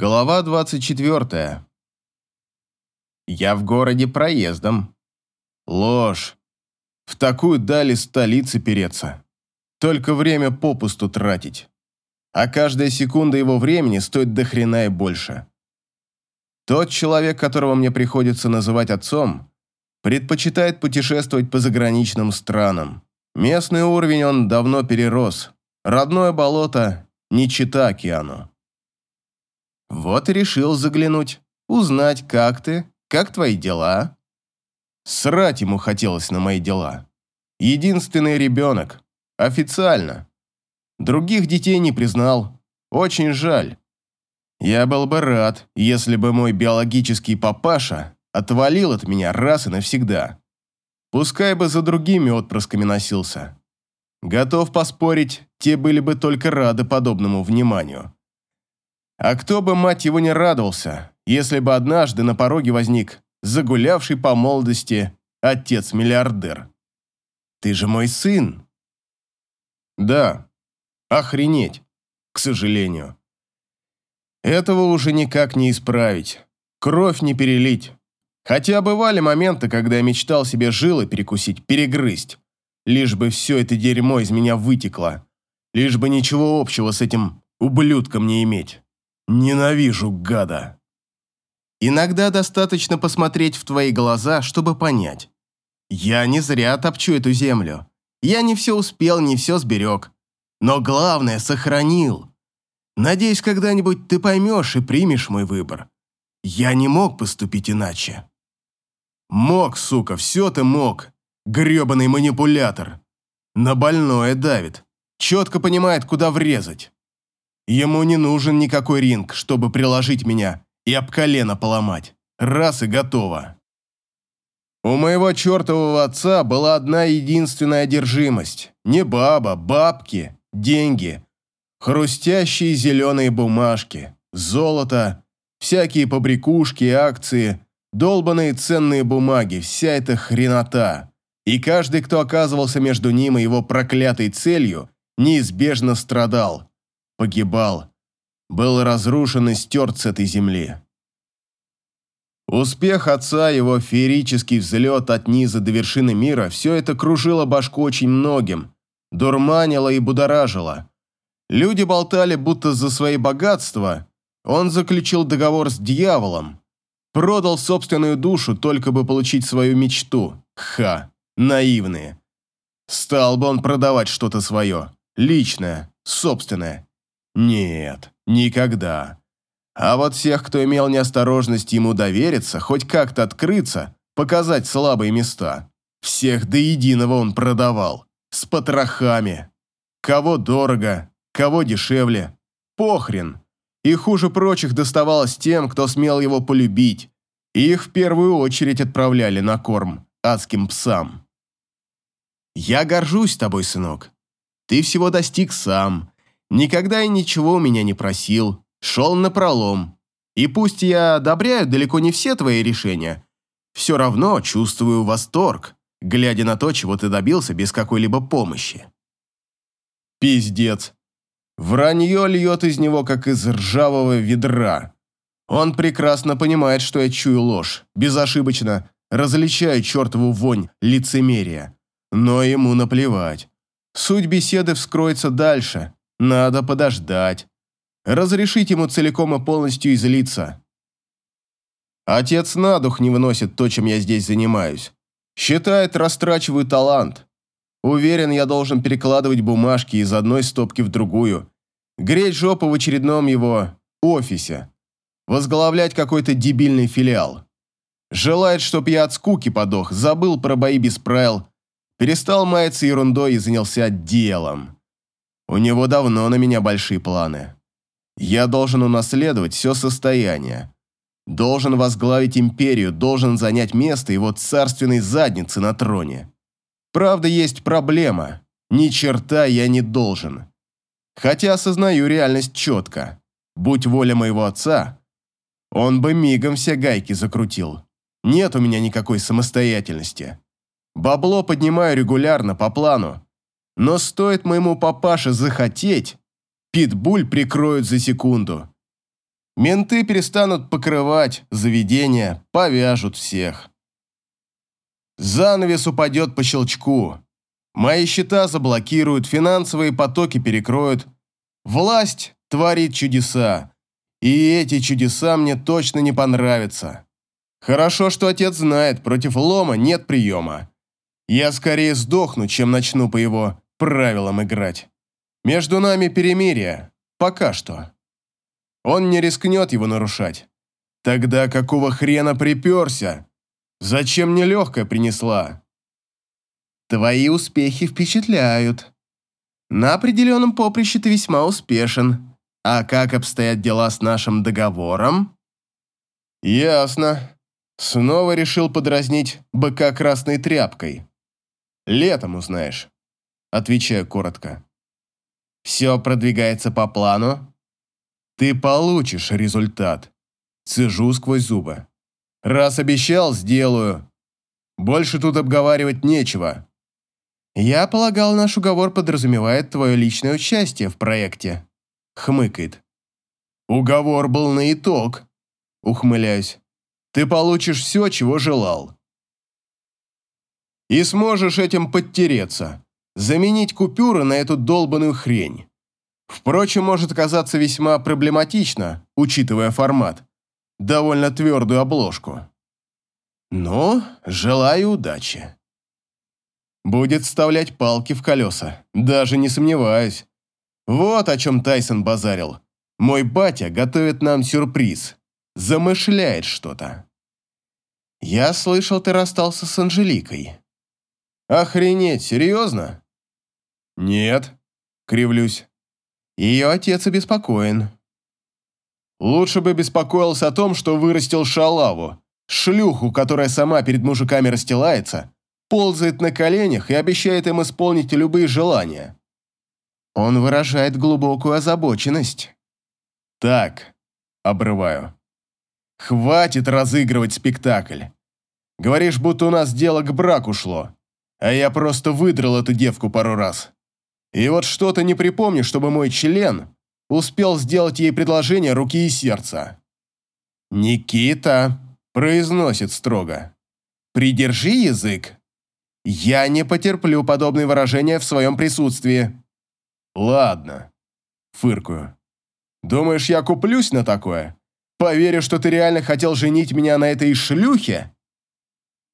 Глава 24. Я в городе проездом. Ложь. В такую дали столицы переться. Только время попусту тратить. А каждая секунда его времени стоит до хрена и больше. Тот человек, которого мне приходится называть отцом, предпочитает путешествовать по заграничным странам. Местный уровень он давно перерос. Родное болото не чита океану. Вот и решил заглянуть, узнать, как ты, как твои дела. Срать ему хотелось на мои дела. Единственный ребенок. Официально. Других детей не признал. Очень жаль. Я был бы рад, если бы мой биологический папаша отвалил от меня раз и навсегда. Пускай бы за другими отпрысками носился. Готов поспорить, те были бы только рады подобному вниманию. А кто бы, мать его, не радовался, если бы однажды на пороге возник загулявший по молодости отец-миллиардер. Ты же мой сын. Да, охренеть, к сожалению. Этого уже никак не исправить, кровь не перелить. Хотя бывали моменты, когда я мечтал себе жилы перекусить, перегрызть, лишь бы все это дерьмо из меня вытекло, лишь бы ничего общего с этим ублюдком не иметь. Ненавижу гада. Иногда достаточно посмотреть в твои глаза, чтобы понять. Я не зря топчу эту землю. Я не все успел, не все сберег. Но главное, сохранил. Надеюсь, когда-нибудь ты поймешь и примешь мой выбор. Я не мог поступить иначе. Мог, сука, все ты мог. Гребаный манипулятор. На больное давит. Четко понимает, куда врезать. Ему не нужен никакой ринг, чтобы приложить меня и об колено поломать. Раз и готово. У моего чертового отца была одна единственная одержимость. Не баба, бабки, деньги. Хрустящие зеленые бумажки, золото, всякие побрякушки, акции, долбанные ценные бумаги, вся эта хренота. И каждый, кто оказывался между ним и его проклятой целью, неизбежно страдал погибал, был разрушен и стерт с этой земли. Успех отца, его феерический взлет от низа до вершины мира, все это кружило башку очень многим, дурманило и будоражило. Люди болтали, будто за свои богатства он заключил договор с дьяволом, продал собственную душу, только бы получить свою мечту. Ха, наивные. Стал бы он продавать что-то свое, личное, собственное. Нет, никогда. А вот всех, кто имел неосторожность ему довериться, хоть как-то открыться, показать слабые места, всех до единого он продавал. С потрохами. Кого дорого, кого дешевле. Похрен. И хуже прочих доставалось тем, кто смел его полюбить. Их в первую очередь отправляли на корм адским псам. «Я горжусь тобой, сынок. Ты всего достиг сам, Никогда и ничего у меня не просил, шел на пролом. И пусть я одобряю далеко не все твои решения, все равно чувствую восторг, глядя на то, чего ты добился без какой-либо помощи. Пиздец. Вранье льет из него, как из ржавого ведра. Он прекрасно понимает, что я чую ложь, безошибочно, различаю чертову вонь лицемерия. Но ему наплевать. Суть беседы вскроется дальше, надо подождать. Разрешить ему целиком и полностью излиться. Отец на дух не выносит то, чем я здесь занимаюсь. Считает, растрачиваю талант. Уверен, я должен перекладывать бумажки из одной стопки в другую, греть жопу в очередном его офисе, возглавлять какой-то дебильный филиал. Желает, чтоб я от скуки подох, забыл про бои без правил, перестал маяться ерундой и занялся делом. У него давно на меня большие планы. Я должен унаследовать все состояние. Должен возглавить империю, должен занять место его царственной задницы на троне. Правда, есть проблема. Ни черта я не должен. Хотя осознаю реальность четко. Будь воля моего отца, он бы мигом все гайки закрутил. Нет у меня никакой самостоятельности. Бабло поднимаю регулярно, по плану. Но стоит моему папаше захотеть, питбуль прикроют за секунду. Менты перестанут покрывать заведения, повяжут всех. Занавес упадет по щелчку. Мои счета заблокируют, финансовые потоки перекроют. Власть творит чудеса. И эти чудеса мне точно не понравятся. Хорошо, что отец знает, против лома нет приема. Я скорее сдохну, чем начну по его правилам играть. Между нами перемирие. Пока что. Он не рискнет его нарушать. Тогда какого хрена приперся? Зачем мне легкая принесла? Твои успехи впечатляют. На определенном поприще ты весьма успешен. А как обстоят дела с нашим договором? Ясно. Снова решил подразнить быка красной тряпкой. Летом узнаешь. Отвечаю коротко. Все продвигается по плану? Ты получишь результат. Цежу сквозь зубы. Раз обещал, сделаю. Больше тут обговаривать нечего. Я полагал, наш уговор подразумевает твое личное участие в проекте. Хмыкает. Уговор был на итог. Ухмыляюсь. Ты получишь все, чего желал. И сможешь этим подтереться. Заменить купюры на эту долбаную хрень. Впрочем, может оказаться весьма проблематично, учитывая формат. Довольно твердую обложку. Но желаю удачи. Будет вставлять палки в колеса, даже не сомневаюсь. Вот о чем Тайсон базарил. Мой батя готовит нам сюрприз. Замышляет что-то. Я слышал, ты расстался с Анжеликой. Охренеть, серьезно? Нет, кривлюсь. Ее отец обеспокоен. Лучше бы беспокоился о том, что вырастил шалаву, шлюху, которая сама перед мужиками расстилается, ползает на коленях и обещает им исполнить любые желания. Он выражает глубокую озабоченность. Так, обрываю. Хватит разыгрывать спектакль. Говоришь, будто у нас дело к браку шло, а я просто выдрал эту девку пару раз. И вот что-то не припомню, чтобы мой член успел сделать ей предложение руки и сердца. «Никита», – произносит строго, – «придержи язык. Я не потерплю подобные выражения в своем присутствии». «Ладно», – фыркую. «Думаешь, я куплюсь на такое? Поверю, что ты реально хотел женить меня на этой шлюхе?»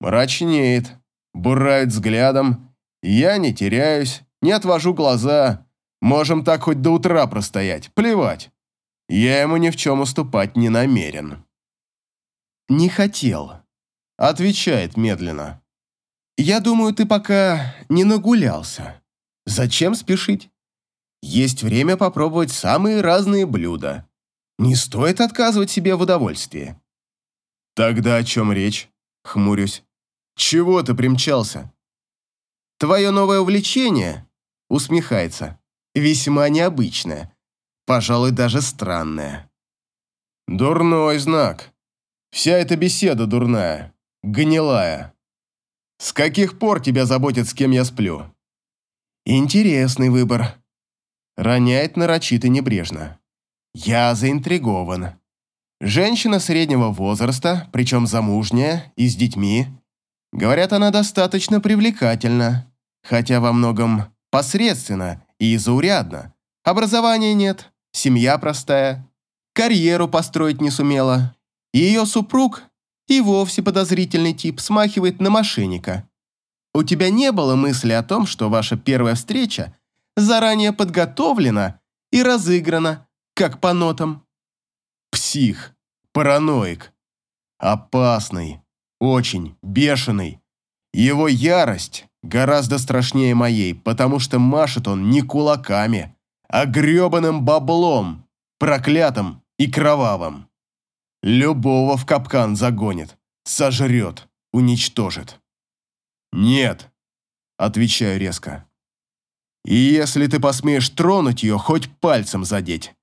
Мрачнеет, бурает взглядом. Я не теряюсь, не отвожу глаза. Можем так хоть до утра простоять, плевать. Я ему ни в чем уступать не намерен. «Не хотел», — отвечает медленно. «Я думаю, ты пока не нагулялся. Зачем спешить? Есть время попробовать самые разные блюда. Не стоит отказывать себе в удовольствии». «Тогда о чем речь?» — хмурюсь. «Чего ты примчался?» «Твое новое увлечение усмехается. Весьма необычное. Пожалуй, даже странное. Дурной знак. Вся эта беседа дурная. Гнилая. С каких пор тебя заботит, с кем я сплю? Интересный выбор. Роняет нарочито небрежно. Я заинтригован. Женщина среднего возраста, причем замужняя и с детьми. Говорят, она достаточно привлекательна, хотя во многом Посредственно и заурядно. Образования нет, семья простая, карьеру построить не сумела. Ее супруг и вовсе подозрительный тип смахивает на мошенника. У тебя не было мысли о том, что ваша первая встреча заранее подготовлена и разыграна, как по нотам? Псих, параноик, опасный, очень бешеный. Его ярость гораздо страшнее моей, потому что машет он не кулаками, а гребаным баблом, проклятым и кровавым. Любого в капкан загонит, сожрет, уничтожит. «Нет», — отвечаю резко. «И если ты посмеешь тронуть ее, хоть пальцем задеть,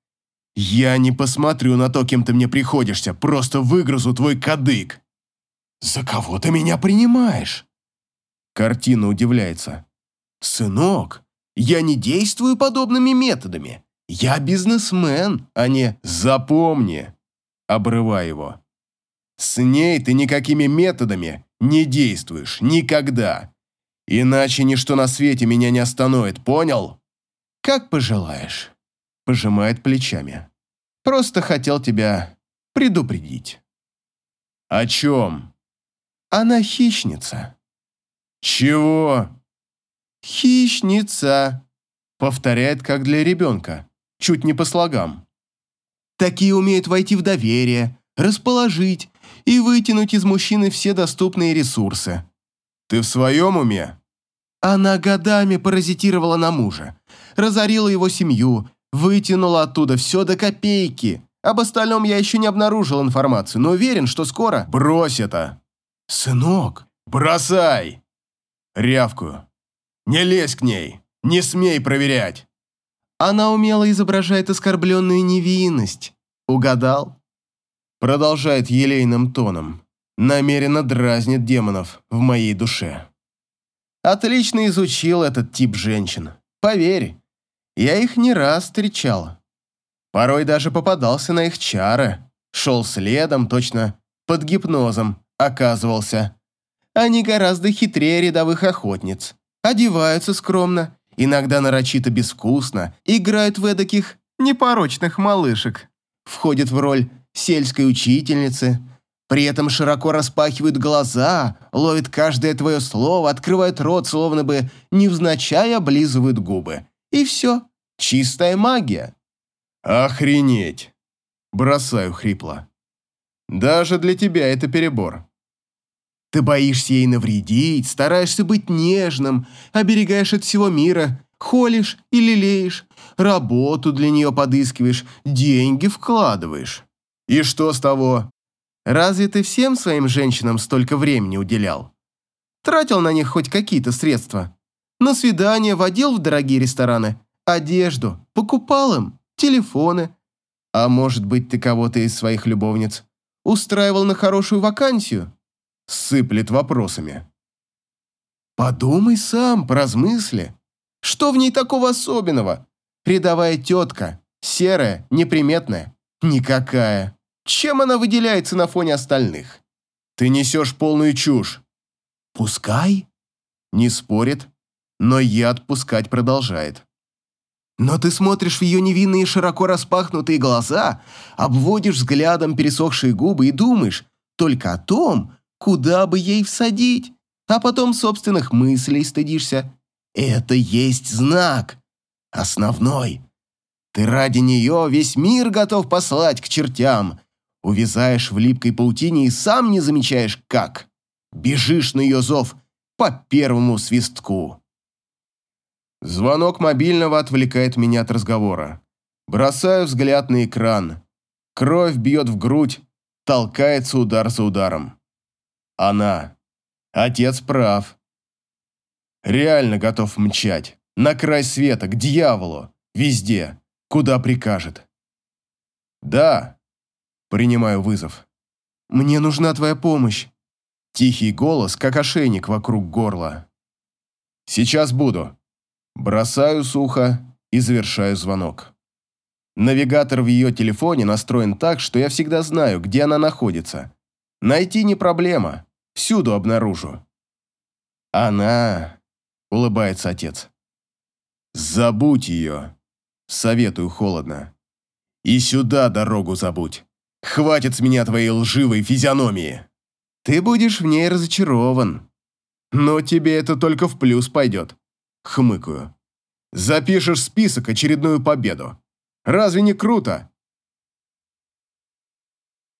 я не посмотрю на то, кем ты мне приходишься, просто выгрызу твой кадык». «За кого ты меня принимаешь?» Картина удивляется. «Сынок, я не действую подобными методами. Я бизнесмен, а не...» «Запомни, обрывая его. «С ней ты никакими методами не действуешь. Никогда. Иначе ничто на свете меня не остановит, понял?» «Как пожелаешь», — пожимает плечами. «Просто хотел тебя предупредить». «О чем?» «Она хищница». «Чего?» «Хищница», — повторяет как для ребенка, чуть не по слогам. «Такие умеют войти в доверие, расположить и вытянуть из мужчины все доступные ресурсы». «Ты в своем уме?» Она годами паразитировала на мужа, разорила его семью, вытянула оттуда все до копейки. Об остальном я еще не обнаружил информацию, но уверен, что скоро... Брось это! Сынок! Бросай! Рявкую. Не лезь к ней! Не смей проверять! Она умело изображает оскорбленную невинность. Угадал? Продолжает елейным тоном. Намеренно дразнит демонов в моей душе. Отлично изучил этот тип женщин. Поверь, я их не раз встречал. Порой даже попадался на их чары. Шел следом, точно под гипнозом оказывался. Они гораздо хитрее рядовых охотниц. Одеваются скромно, иногда нарочито безвкусно, играют в эдаких непорочных малышек. Входят в роль сельской учительницы – при этом широко распахивают глаза, ловят каждое твое слово, открывают рот, словно бы невзначай облизывают губы. И все. Чистая магия. Охренеть. Бросаю хрипло. Даже для тебя это перебор. Ты боишься ей навредить, стараешься быть нежным, оберегаешь от всего мира, холишь и лелеешь, работу для нее подыскиваешь, деньги вкладываешь. И что с того? Разве ты всем своим женщинам столько времени уделял? Тратил на них хоть какие-то средства? На свидания водил в дорогие рестораны, одежду, покупал им, телефоны. А может быть, ты кого-то из своих любовниц устраивал на хорошую вакансию? Сыплет вопросами. Подумай сам, поразмысли. Что в ней такого особенного? Рядовая тетка, серая, неприметная. Никакая. Чем она выделяется на фоне остальных? Ты несешь полную чушь. Пускай. Не спорит, но яд пускать продолжает. Но ты смотришь в ее невинные широко распахнутые глаза, обводишь взглядом пересохшие губы и думаешь только о том, куда бы ей всадить, а потом собственных мыслей стыдишься. Это есть знак. Основной. Ты ради нее весь мир готов послать к чертям, Увязаешь в липкой паутине и сам не замечаешь, как. Бежишь на ее зов по первому свистку. Звонок мобильного отвлекает меня от разговора. Бросаю взгляд на экран. Кровь бьет в грудь, толкается удар за ударом. Она. Отец прав. Реально готов мчать. На край света, к дьяволу. Везде. Куда прикажет. Да, Принимаю вызов. «Мне нужна твоя помощь». Тихий голос, как ошейник вокруг горла. «Сейчас буду». Бросаю сухо и завершаю звонок. Навигатор в ее телефоне настроен так, что я всегда знаю, где она находится. Найти не проблема. Всюду обнаружу. «Она...» — улыбается отец. «Забудь ее», — советую холодно. «И сюда дорогу забудь». Хватит с меня твоей лживой физиономии. Ты будешь в ней разочарован. Но тебе это только в плюс пойдет. Хмыкаю. Запишешь список очередную победу. Разве не круто?